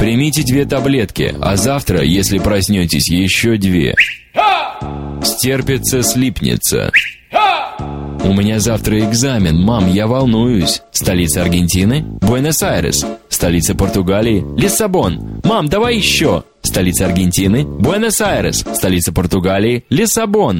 Примите две таблетки, а завтра, если проснетесь, еще две. Стерпится, слипнется. У меня завтра экзамен, мам, я волнуюсь. Столица Аргентины? Буэнос-Айрес. Столица Португалии? Лиссабон. Мам, давай еще. Столица Аргентины? Буэнос-Айрес. Столица Португалии? Лиссабон.